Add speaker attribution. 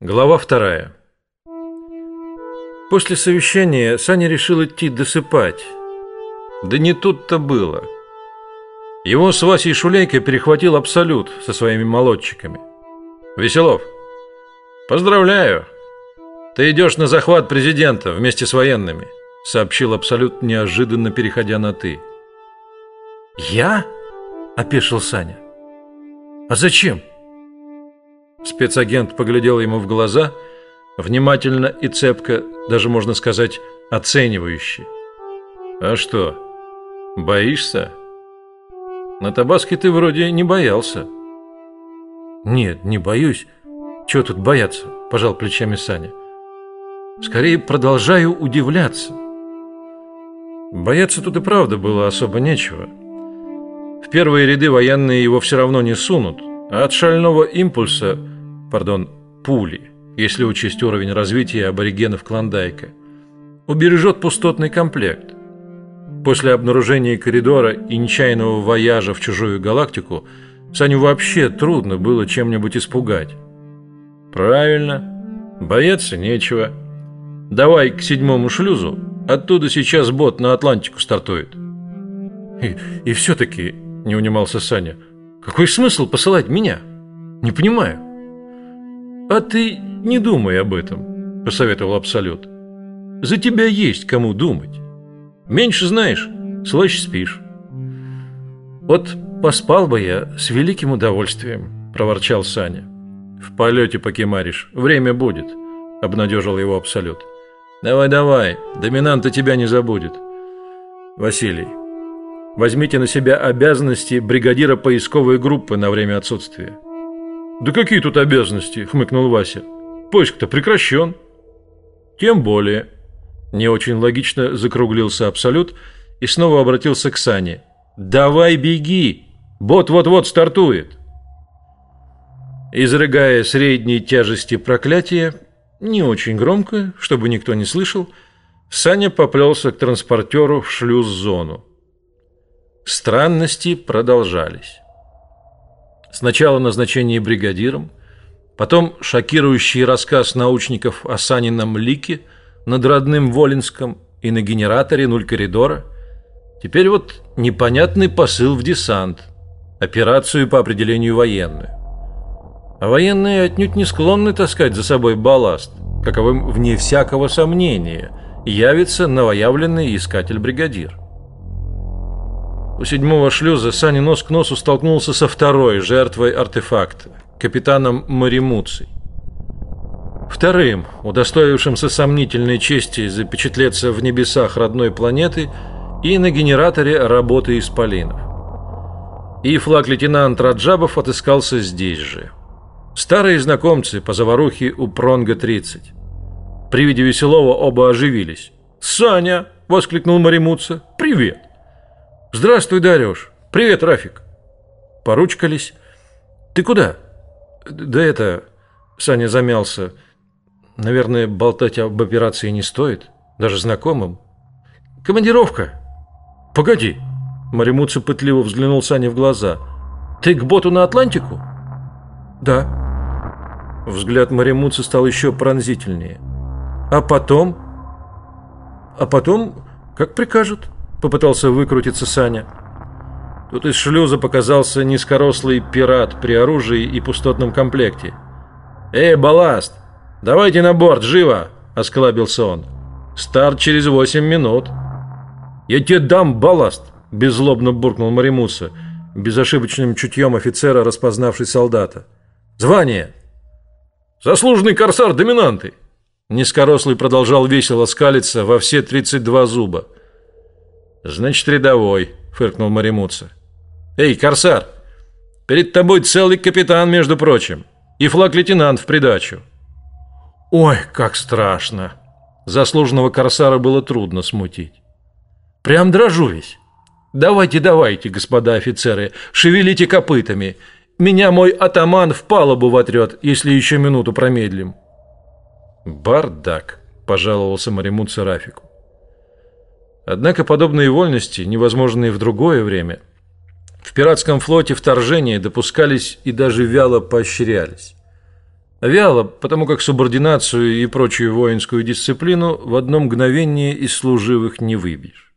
Speaker 1: Глава вторая. После совещания Саня решил идти досыпать. Да не тут-то было. Его с Васей Шулейкой перехватил Абсолют со своими молодчиками. Веселов, поздравляю. Ты идешь на захват президента вместе с военными, сообщил Абсолют неожиданно переходя на ты.
Speaker 2: Я? опешил Саня. А зачем?
Speaker 1: Спецагент поглядел ему в глаза, внимательно и цепко, даже можно сказать, оценивающе. А что? Боишься? На Табаске ты вроде не боялся.
Speaker 2: Нет, не боюсь. Чего тут бояться? Пожал плечами Саня. Скорее продолжаю удивляться.
Speaker 1: Бояться тут и правда было особо нечего. В первые ряды военные его все равно не сунут, а от шального импульса пардон, пули, если учесть уровень развития аборигенов Клондайка, убережет пустотный комплект. После обнаружения коридора и нечаянного вояжа в чужую галактику Саню вообще трудно было чем-нибудь испугать. Правильно, бояться нечего. Давай к седьмому шлюзу, оттуда сейчас бот на Атлантику стартует.
Speaker 2: И, и все-таки, не унимался Саня, какой смысл посылать меня? Не понимаю.
Speaker 1: А ты не думай об этом, посоветовал Абсолют. За тебя есть кому думать. Меньше знаешь, слаще спишь.
Speaker 2: Вот поспал бы я с великим удовольствием, проворчал Саня.
Speaker 1: В полете покемаришь, время будет, обнадежил его Абсолют. Давай, давай, доминанта тебя не забудет. Василий, возьмите на себя обязанности бригадира поисковой группы на время отсутствия.
Speaker 2: Да какие тут обязанности, хмыкнул Вася. Поиск-то прекращен.
Speaker 1: Тем более. Не очень логично закруглился Абсолют и снова обратился к Сане. Давай беги, бот вот-вот стартует. Изрыгая средней тяжести проклятия, не очень громко, чтобы никто не слышал, Саня поплелся к транспортеру в шлюз-зону. Странности продолжались. Сначала назначение бригадиром, потом шокирующий рассказ научников о Санином лике над родным Волинском и на генераторе нуль коридора. Теперь вот непонятный посыл в десант, операцию по определению военную. А военные отнюдь не склонны таскать за собой балласт, каковым вне всякого сомнения явится новоявленный искатель-бригадир. У седьмого шлюза Саня нос к носу столкнулся со второй жертвой артефакта, капитаном Маримуцей. Вторым, удостоившимся сомнительной чести запечатлеться в небесах родной планеты и на генераторе работы исполинов. И флаг-лейтенант Раджабов отыскался здесь же. Старые знакомцы по заварухе у Пронга-30. При виде Веселова оба оживились. «Саня!» — воскликнул Маримуца. «Привет!» Здравствуй, Дарюш. Привет, Рафик. Поручкались. Ты куда? Да это... Саня замялся. Наверное, болтать об операции не стоит. Даже знакомым. Командировка. Погоди. Маримуца пытливо взглянул Сане в глаза. Ты к боту на Атлантику?
Speaker 2: Да.
Speaker 1: Взгляд Маримуца стал еще пронзительнее. А потом? А потом, как прикажут попытался выкрутиться Саня. Тут из шлюза показался низкорослый пират при оружии и пустотном комплекте. «Эй, балласт! Давайте на борт, живо!» – осклабился он. «Старт через восемь минут». «Я тебе дам балласт!» – беззлобно буркнул Маримуса, безошибочным чутьем офицера, распознавший солдата. «Звание!» «Заслуженный корсар доминанты!» Низкорослый продолжал весело скалиться во все тридцать два зуба. Значит, рядовой, фыркнул Маримуца. Эй, корсар, перед тобой целый капитан, между прочим, и флаг-лейтенант в придачу.
Speaker 2: Ой, как страшно.
Speaker 1: Заслуженного корсара было трудно смутить.
Speaker 2: Прям дрожу весь.
Speaker 1: Давайте, давайте, господа офицеры, шевелите копытами. Меня мой атаман в палубу вотрет, если еще минуту промедлим. Бардак, пожаловался Маримуца Рафику. Однако подобные вольности, невозможные в другое время, в пиратском флоте вторжения допускались и даже вяло поощрялись. Вяло, потому как субординацию и прочую воинскую дисциплину в одно мгновение из служивых не выбьешь.